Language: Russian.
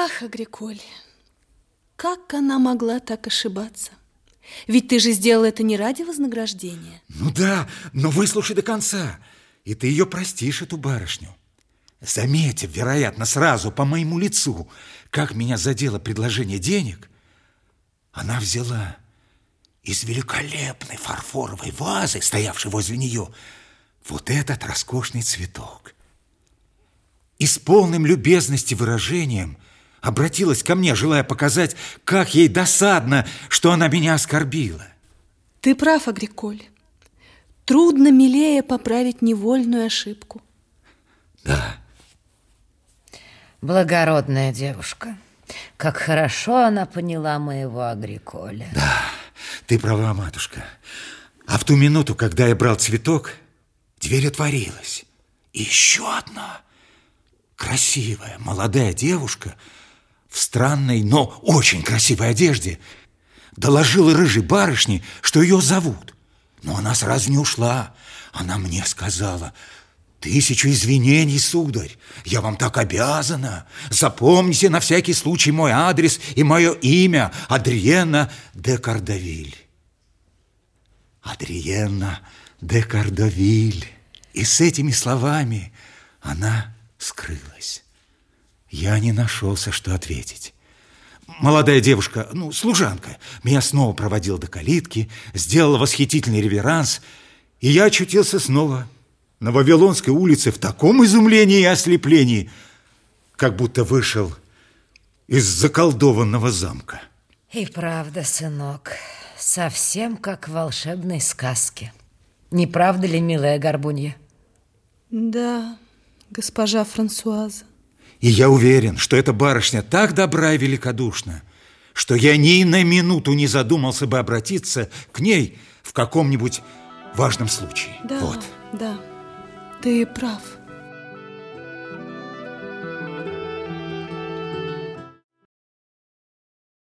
Ах, Агриколь, как она могла так ошибаться? Ведь ты же сделал это не ради вознаграждения. Ну да, но выслушай до конца, и ты ее простишь, эту барышню. Заметив, вероятно, сразу по моему лицу, как меня задело предложение денег, она взяла из великолепной фарфоровой вазы, стоявшей возле нее, вот этот роскошный цветок. И с полным любезности выражением обратилась ко мне, желая показать, как ей досадно, что она меня оскорбила. Ты прав, Агриколь. Трудно милее поправить невольную ошибку. Да. Благородная девушка. Как хорошо она поняла моего Агриколя. Да, ты права, матушка. А в ту минуту, когда я брал цветок, дверь отворилась. И еще одна красивая молодая девушка в странной, но очень красивой одежде доложила рыжей барышне, что ее зовут. Но она сразу не ушла. Она мне сказала, Тысячу извинений, сударь. Я вам так обязана. Запомните на всякий случай мой адрес и мое имя Адриена де Кардавиль. Адриена де Кардавиль. И с этими словами она скрылась. Я не нашелся, что ответить. Молодая девушка, ну, служанка, меня снова проводила до калитки, сделала восхитительный реверанс, и я очутился снова на Вавилонской улице в таком изумлении и ослеплении, как будто вышел из заколдованного замка. И правда, сынок, совсем как в волшебной сказке. Не правда ли, милая Горбунья? Да, госпожа Франсуаза. И я уверен, что эта барышня так добра и великодушна, что я ни на минуту не задумался бы обратиться к ней в каком-нибудь важном случае. Да, вот. да. Ты прав.